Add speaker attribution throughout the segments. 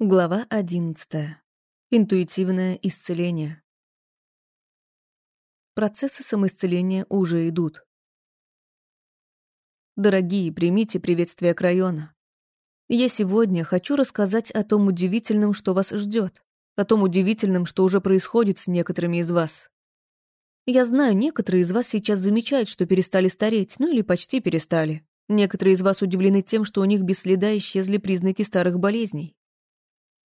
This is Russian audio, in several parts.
Speaker 1: Глава 11. Интуитивное исцеление. Процессы самоисцеления уже идут. Дорогие, примите приветствие к району. Я сегодня хочу рассказать о том удивительном, что вас ждет, о том удивительном, что уже происходит с некоторыми из вас. Я знаю, некоторые из вас сейчас замечают, что перестали стареть, ну или почти перестали. Некоторые из вас удивлены тем, что у них без следа исчезли признаки старых болезней.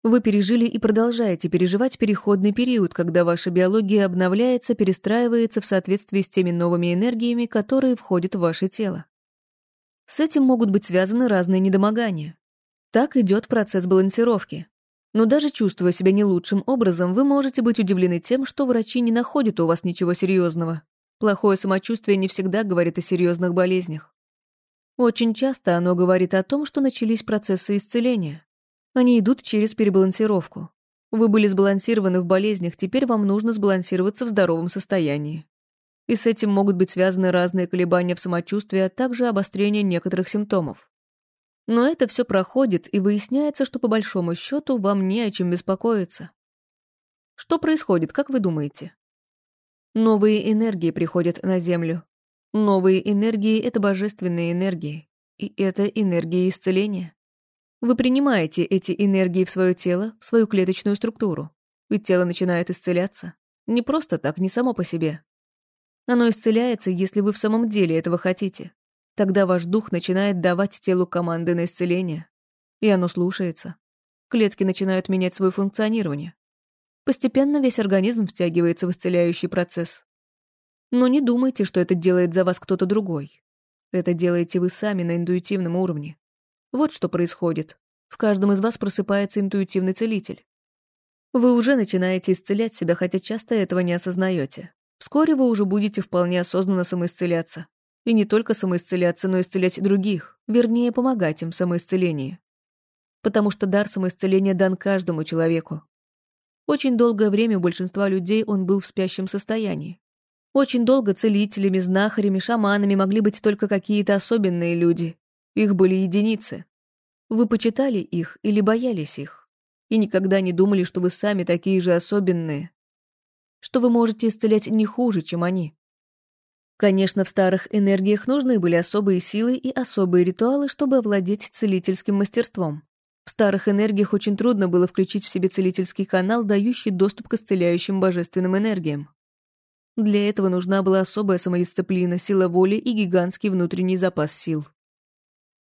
Speaker 1: Вы пережили и продолжаете переживать переходный период, когда ваша биология обновляется, перестраивается в соответствии с теми новыми энергиями, которые входят в ваше тело. С этим могут быть связаны разные недомогания. Так идет процесс балансировки. Но даже чувствуя себя не лучшим образом, вы можете быть удивлены тем, что врачи не находят у вас ничего серьезного. Плохое самочувствие не всегда говорит о серьезных болезнях. Очень часто оно говорит о том, что начались процессы исцеления. Они идут через перебалансировку. Вы были сбалансированы в болезнях, теперь вам нужно сбалансироваться в здоровом состоянии. И с этим могут быть связаны разные колебания в самочувствии, а также обострение некоторых симптомов. Но это все проходит, и выясняется, что по большому счету вам не о чем беспокоиться. Что происходит, как вы думаете? Новые энергии приходят на Землю. Новые энергии — это божественные энергии. И это энергия исцеления. Вы принимаете эти энергии в свое тело, в свою клеточную структуру, и тело начинает исцеляться. Не просто так, не само по себе. Оно исцеляется, если вы в самом деле этого хотите. Тогда ваш дух начинает давать телу команды на исцеление. И оно слушается. Клетки начинают менять свое функционирование. Постепенно весь организм втягивается в исцеляющий процесс. Но не думайте, что это делает за вас кто-то другой. Это делаете вы сами на интуитивном уровне. Вот что происходит. В каждом из вас просыпается интуитивный целитель. Вы уже начинаете исцелять себя, хотя часто этого не осознаете. Вскоре вы уже будете вполне осознанно самоисцеляться. И не только самоисцеляться, но исцелять других, вернее, помогать им в самоисцелении. Потому что дар самоисцеления дан каждому человеку. Очень долгое время у большинства людей он был в спящем состоянии. Очень долго целителями, знахарями, шаманами могли быть только какие-то особенные люди, их были единицы. Вы почитали их или боялись их? И никогда не думали, что вы сами такие же особенные? Что вы можете исцелять не хуже, чем они? Конечно, в старых энергиях нужны были особые силы и особые ритуалы, чтобы овладеть целительским мастерством. В старых энергиях очень трудно было включить в себе целительский канал, дающий доступ к исцеляющим божественным энергиям. Для этого нужна была особая самодисциплина, сила воли и гигантский внутренний запас сил.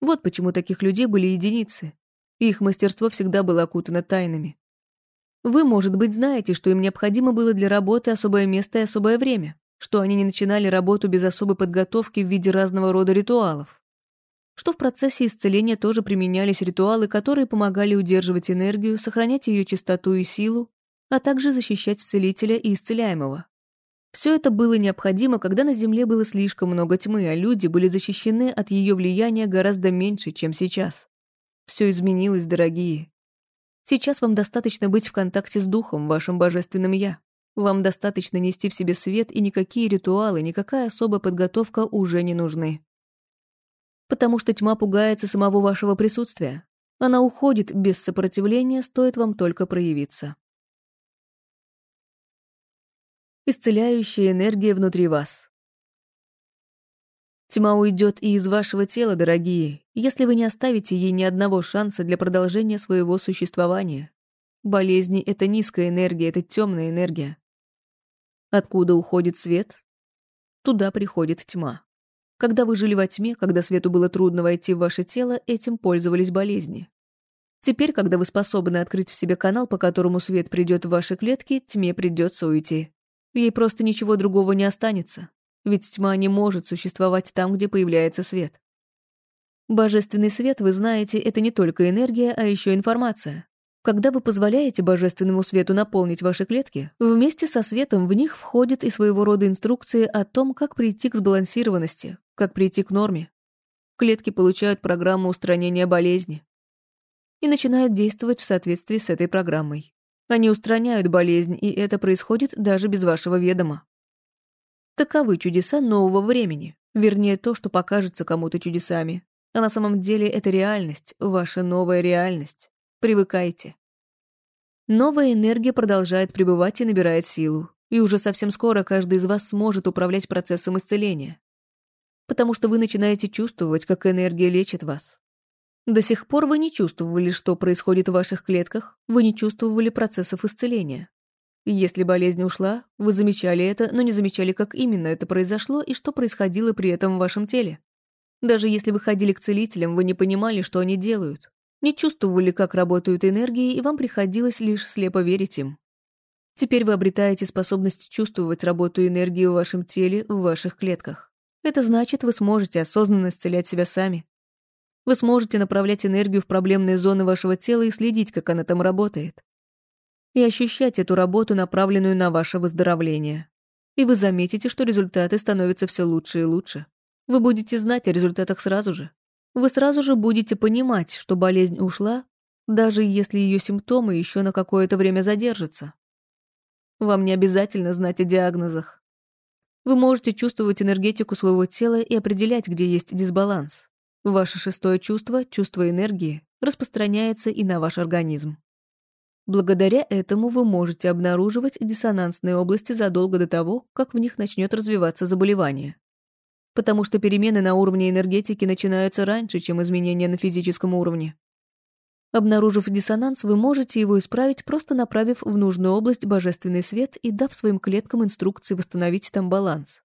Speaker 1: Вот почему таких людей были единицы. их мастерство всегда было окутано тайнами. Вы, может быть, знаете, что им необходимо было для работы особое место и особое время, что они не начинали работу без особой подготовки в виде разного рода ритуалов. Что в процессе исцеления тоже применялись ритуалы, которые помогали удерживать энергию, сохранять ее чистоту и силу, а также защищать целителя и исцеляемого. Все это было необходимо, когда на Земле было слишком много тьмы, а люди были защищены от ее влияния гораздо меньше, чем сейчас. Все изменилось, дорогие. Сейчас вам достаточно быть в контакте с Духом, вашим божественным Я. Вам достаточно нести в себе свет, и никакие ритуалы, никакая особая подготовка уже не нужны. Потому что тьма пугается самого вашего присутствия. Она уходит без сопротивления, стоит вам только проявиться. Исцеляющая энергия внутри вас. Тьма уйдет и из вашего тела, дорогие, если вы не оставите ей ни одного шанса для продолжения своего существования. Болезни — это низкая энергия, это темная энергия. Откуда уходит свет? Туда приходит тьма. Когда вы жили во тьме, когда свету было трудно войти в ваше тело, этим пользовались болезни. Теперь, когда вы способны открыть в себе канал, по которому свет придет в ваши клетки, тьме придется уйти. Ей просто ничего другого не останется, ведь тьма не может существовать там, где появляется свет. Божественный свет, вы знаете, это не только энергия, а еще информация. Когда вы позволяете божественному свету наполнить ваши клетки, вместе со светом в них входят и своего рода инструкции о том, как прийти к сбалансированности, как прийти к норме. Клетки получают программу устранения болезни и начинают действовать в соответствии с этой программой. Они устраняют болезнь, и это происходит даже без вашего ведома. Таковы чудеса нового времени, вернее, то, что покажется кому-то чудесами. А на самом деле это реальность, ваша новая реальность. Привыкайте. Новая энергия продолжает пребывать и набирает силу, и уже совсем скоро каждый из вас сможет управлять процессом исцеления. Потому что вы начинаете чувствовать, как энергия лечит вас. До сих пор вы не чувствовали, что происходит в ваших клетках, вы не чувствовали процессов исцеления. Если болезнь ушла, вы замечали это, но не замечали, как именно это произошло и что происходило при этом в вашем теле. Даже если вы ходили к целителям, вы не понимали, что они делают, не чувствовали, как работают энергии, и вам приходилось лишь слепо верить им. Теперь вы обретаете способность чувствовать работу энергии в вашем теле, в ваших клетках. Это значит, вы сможете осознанно исцелять себя сами. Вы сможете направлять энергию в проблемные зоны вашего тела и следить, как она там работает. И ощущать эту работу, направленную на ваше выздоровление. И вы заметите, что результаты становятся все лучше и лучше. Вы будете знать о результатах сразу же. Вы сразу же будете понимать, что болезнь ушла, даже если ее симптомы еще на какое-то время задержатся. Вам не обязательно знать о диагнозах. Вы можете чувствовать энергетику своего тела и определять, где есть дисбаланс. Ваше шестое чувство, чувство энергии, распространяется и на ваш организм. Благодаря этому вы можете обнаруживать диссонансные области задолго до того, как в них начнет развиваться заболевание. Потому что перемены на уровне энергетики начинаются раньше, чем изменения на физическом уровне. Обнаружив диссонанс, вы можете его исправить, просто направив в нужную область божественный свет и дав своим клеткам инструкции восстановить там баланс.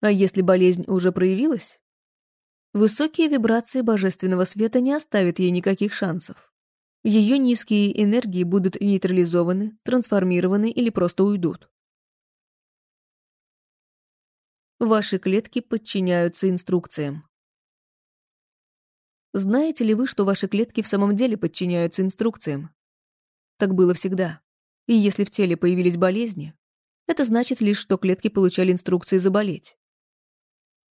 Speaker 1: А если болезнь уже проявилась? Высокие вибрации божественного света не оставят ей никаких шансов. Ее низкие энергии будут нейтрализованы, трансформированы или просто уйдут. Ваши клетки подчиняются инструкциям. Знаете ли вы, что ваши клетки в самом деле подчиняются инструкциям? Так было всегда. И если в теле появились болезни, это значит лишь, что клетки получали инструкции заболеть.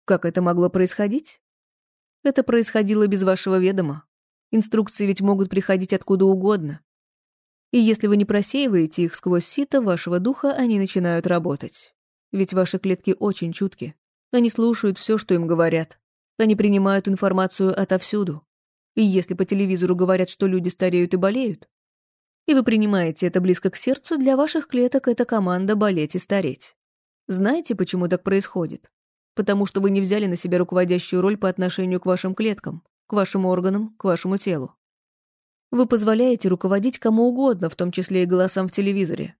Speaker 1: Как это могло происходить? Это происходило без вашего ведома. Инструкции ведь могут приходить откуда угодно. И если вы не просеиваете их сквозь сито вашего духа, они начинают работать. Ведь ваши клетки очень чутки. Они слушают все, что им говорят. Они принимают информацию отовсюду. И если по телевизору говорят, что люди стареют и болеют, и вы принимаете это близко к сердцу, для ваших клеток это команда болеть и стареть. Знаете, почему так происходит? Потому что вы не взяли на себя руководящую роль по отношению к вашим клеткам, к вашим органам, к вашему телу. Вы позволяете руководить кому угодно, в том числе и голосам в телевизоре.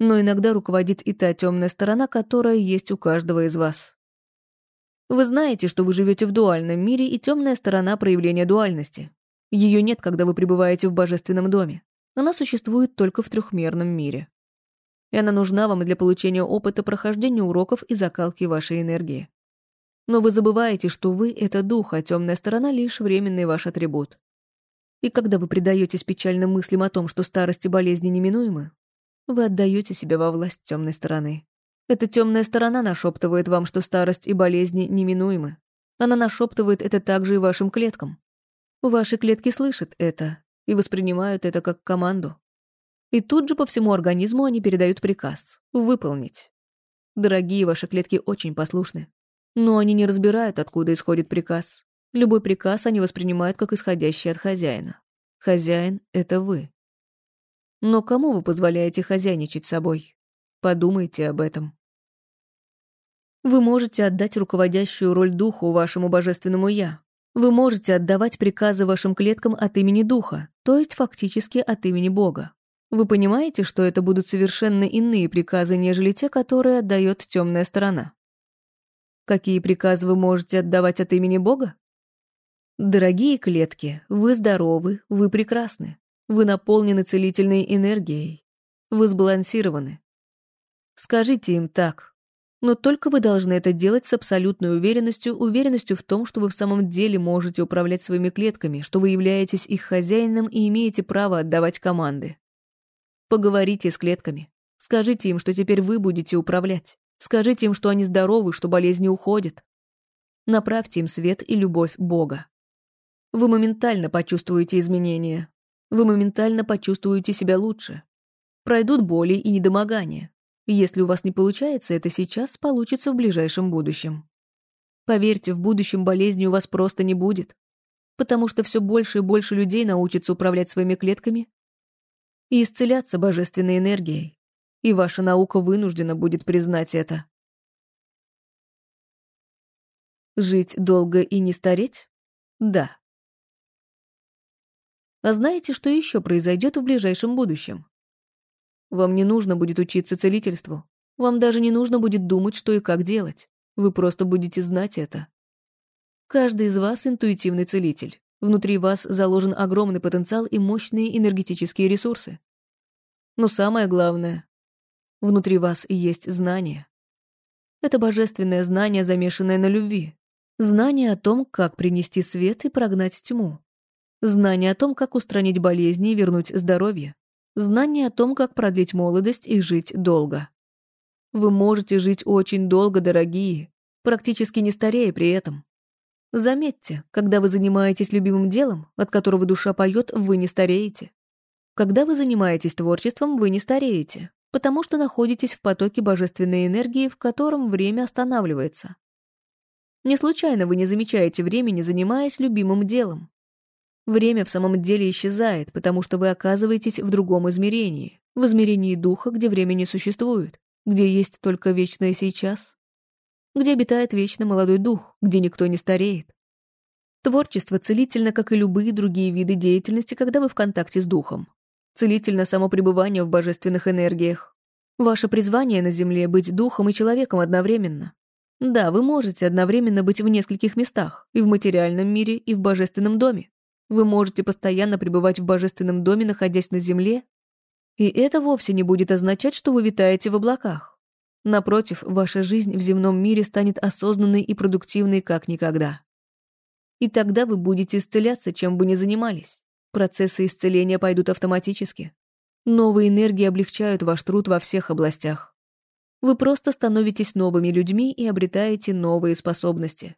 Speaker 1: Но иногда руководит и та темная сторона, которая есть у каждого из вас. Вы знаете, что вы живете в дуальном мире и темная сторона проявления дуальности. Ее нет, когда вы пребываете в божественном доме. Она существует только в трехмерном мире. И она нужна вам для получения опыта прохождения уроков и закалки вашей энергии. Но вы забываете, что вы — это дух, а темная сторона — лишь временный ваш атрибут. И когда вы предаетесь печальным мыслям о том, что старость и болезни неминуемы, вы отдаете себя во власть темной стороны. Эта темная сторона нашептывает вам, что старость и болезни неминуемы. Она нашептывает это также и вашим клеткам. Ваши клетки слышат это и воспринимают это как команду. И тут же по всему организму они передают приказ — выполнить. Дорогие ваши клетки очень послушны. Но они не разбирают, откуда исходит приказ. Любой приказ они воспринимают как исходящий от хозяина. Хозяин — это вы. Но кому вы позволяете хозяйничать собой? Подумайте об этом. Вы можете отдать руководящую роль духу вашему божественному «я». Вы можете отдавать приказы вашим клеткам от имени духа, то есть фактически от имени Бога. Вы понимаете, что это будут совершенно иные приказы, нежели те, которые отдает темная сторона? Какие приказы вы можете отдавать от имени Бога? Дорогие клетки, вы здоровы, вы прекрасны. Вы наполнены целительной энергией. Вы сбалансированы. Скажите им так, но только вы должны это делать с абсолютной уверенностью, уверенностью в том, что вы в самом деле можете управлять своими клетками, что вы являетесь их хозяином и имеете право отдавать команды. Поговорите с клетками. Скажите им, что теперь вы будете управлять. Скажите им, что они здоровы, что болезни уходят. Направьте им свет и любовь Бога. Вы моментально почувствуете изменения. Вы моментально почувствуете себя лучше. Пройдут боли и недомогания. Если у вас не получается это сейчас, получится в ближайшем будущем. Поверьте, в будущем болезни у вас просто не будет, потому что все больше и больше людей научатся управлять своими клетками и исцеляться божественной энергией. И ваша наука вынуждена будет признать это. Жить долго и не стареть? Да. А знаете, что еще произойдет в ближайшем будущем? Вам не нужно будет учиться целительству. Вам даже не нужно будет думать, что и как делать. Вы просто будете знать это. Каждый из вас интуитивный целитель. Внутри вас заложен огромный потенциал и мощные энергетические ресурсы. Но самое главное, внутри вас есть знание. Это божественное знание, замешанное на любви. Знание о том, как принести свет и прогнать тьму. Знание о том, как устранить болезни и вернуть здоровье. Знание о том, как продлить молодость и жить долго. Вы можете жить очень долго, дорогие, практически не старея при этом. Заметьте, когда вы занимаетесь любимым делом, от которого душа поет, вы не стареете. Когда вы занимаетесь творчеством, вы не стареете, потому что находитесь в потоке божественной энергии, в котором время останавливается. Не случайно вы не замечаете времени, занимаясь любимым делом. Время в самом деле исчезает, потому что вы оказываетесь в другом измерении, в измерении духа, где время не существует, где есть только вечное сейчас где обитает вечно молодой дух, где никто не стареет. Творчество целительно, как и любые другие виды деятельности, когда вы в контакте с духом. Целительно само пребывание в божественных энергиях. Ваше призвание на Земле — быть духом и человеком одновременно. Да, вы можете одновременно быть в нескольких местах, и в материальном мире, и в божественном доме. Вы можете постоянно пребывать в божественном доме, находясь на Земле, и это вовсе не будет означать, что вы витаете в облаках. Напротив, ваша жизнь в земном мире станет осознанной и продуктивной как никогда. И тогда вы будете исцеляться, чем бы ни занимались. Процессы исцеления пойдут автоматически. Новые энергии облегчают ваш труд во всех областях. Вы просто становитесь новыми людьми и обретаете новые способности.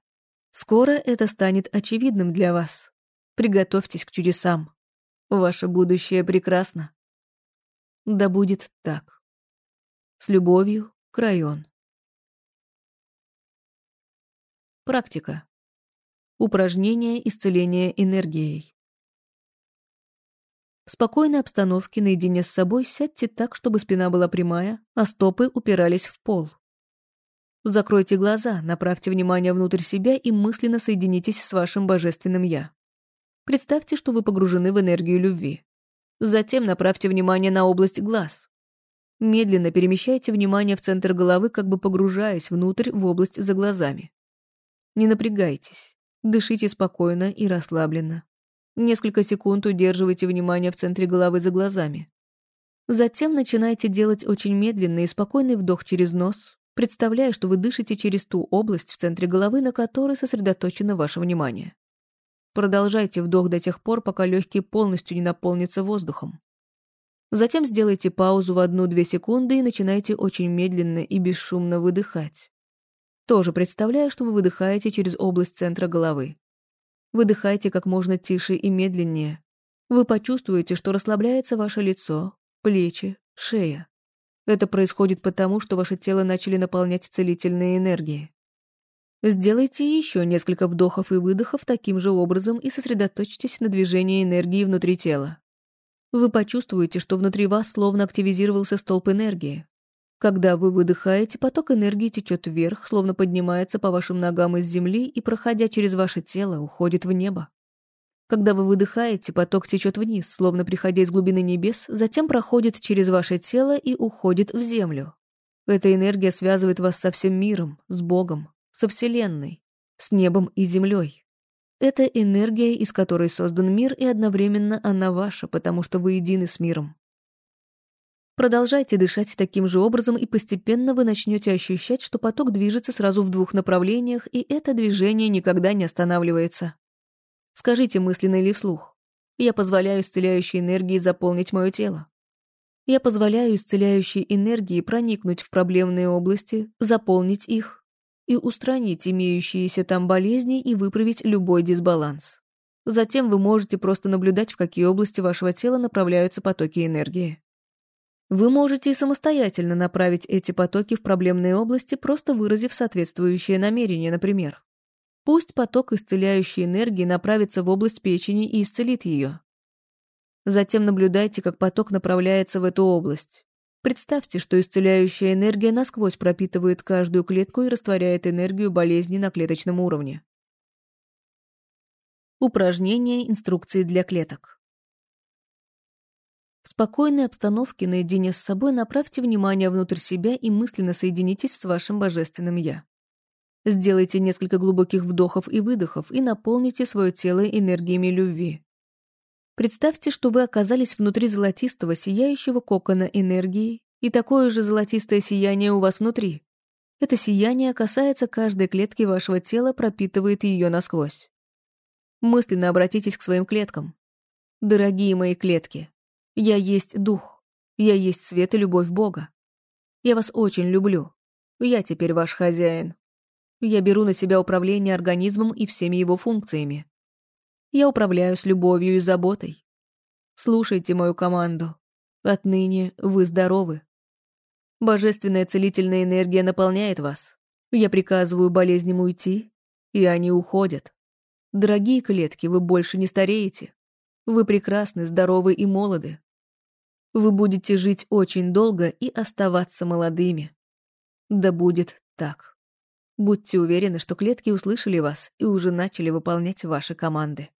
Speaker 1: Скоро это станет очевидным для вас. Приготовьтесь к чудесам. Ваше будущее прекрасно. Да будет так. С любовью, Крайон. Практика. Упражнение исцеления энергией. В спокойной обстановке наедине с собой сядьте так, чтобы спина была прямая, а стопы упирались в пол. Закройте глаза, направьте внимание внутрь себя и мысленно соединитесь с вашим божественным «Я». Представьте, что вы погружены в энергию любви. Затем направьте внимание на область глаз. Медленно перемещайте внимание в центр головы, как бы погружаясь внутрь в область за глазами. Не напрягайтесь. Дышите спокойно и расслабленно. Несколько секунд удерживайте внимание в центре головы за глазами. Затем начинайте делать очень медленный и спокойный вдох через нос, представляя, что вы дышите через ту область в центре головы, на которой сосредоточено ваше внимание. Продолжайте вдох до тех пор, пока легкие полностью не наполнятся воздухом. Затем сделайте паузу в одну-две секунды и начинайте очень медленно и бесшумно выдыхать. Тоже представляя, что вы выдыхаете через область центра головы. Выдыхайте как можно тише и медленнее. Вы почувствуете, что расслабляется ваше лицо, плечи, шея. Это происходит потому, что ваше тело начали наполнять целительные энергии. Сделайте еще несколько вдохов и выдохов таким же образом и сосредоточьтесь на движении энергии внутри тела. Вы почувствуете, что внутри вас словно активизировался столб энергии. Когда вы выдыхаете, поток энергии течет вверх, словно поднимается по вашим ногам из земли и, проходя через ваше тело, уходит в небо. Когда вы выдыхаете, поток течет вниз, словно приходя из глубины небес, затем проходит через ваше тело и уходит в землю. Эта энергия связывает вас со всем миром, с Богом, со Вселенной, с небом и землей. Это энергия, из которой создан мир, и одновременно она ваша, потому что вы едины с миром. Продолжайте дышать таким же образом, и постепенно вы начнете ощущать, что поток движется сразу в двух направлениях, и это движение никогда не останавливается. Скажите мысленно или вслух. Я позволяю исцеляющей энергии заполнить мое тело. Я позволяю исцеляющей энергии проникнуть в проблемные области, заполнить их, и устранить имеющиеся там болезни и выправить любой дисбаланс. Затем вы можете просто наблюдать, в какие области вашего тела направляются потоки энергии. Вы можете и самостоятельно направить эти потоки в проблемные области, просто выразив соответствующее намерение, например. Пусть поток исцеляющей энергии направится в область печени и исцелит ее. Затем наблюдайте, как поток направляется в эту область. Представьте, что исцеляющая энергия насквозь пропитывает каждую клетку и растворяет энергию болезни на клеточном уровне. Упражнение инструкции для клеток. В спокойной обстановке наедине с собой направьте внимание внутрь себя и мысленно соединитесь с вашим божественным «Я». Сделайте несколько глубоких вдохов и выдохов и наполните свое тело энергиями любви. Представьте, что вы оказались внутри золотистого, сияющего кокона энергии, и такое же золотистое сияние у вас внутри. Это сияние касается каждой клетки вашего тела, пропитывает ее насквозь. Мысленно обратитесь к своим клеткам. Дорогие мои клетки, я есть дух, я есть свет и любовь Бога. Я вас очень люблю. Я теперь ваш хозяин. Я беру на себя управление организмом и всеми его функциями. Я управляю с любовью и заботой. Слушайте мою команду. Отныне вы здоровы. Божественная целительная энергия наполняет вас. Я приказываю болезням уйти, и они уходят. Дорогие клетки, вы больше не стареете. Вы прекрасны, здоровы и молоды. Вы будете жить очень долго и оставаться молодыми. Да будет так. Будьте уверены, что клетки услышали вас и уже начали выполнять ваши команды.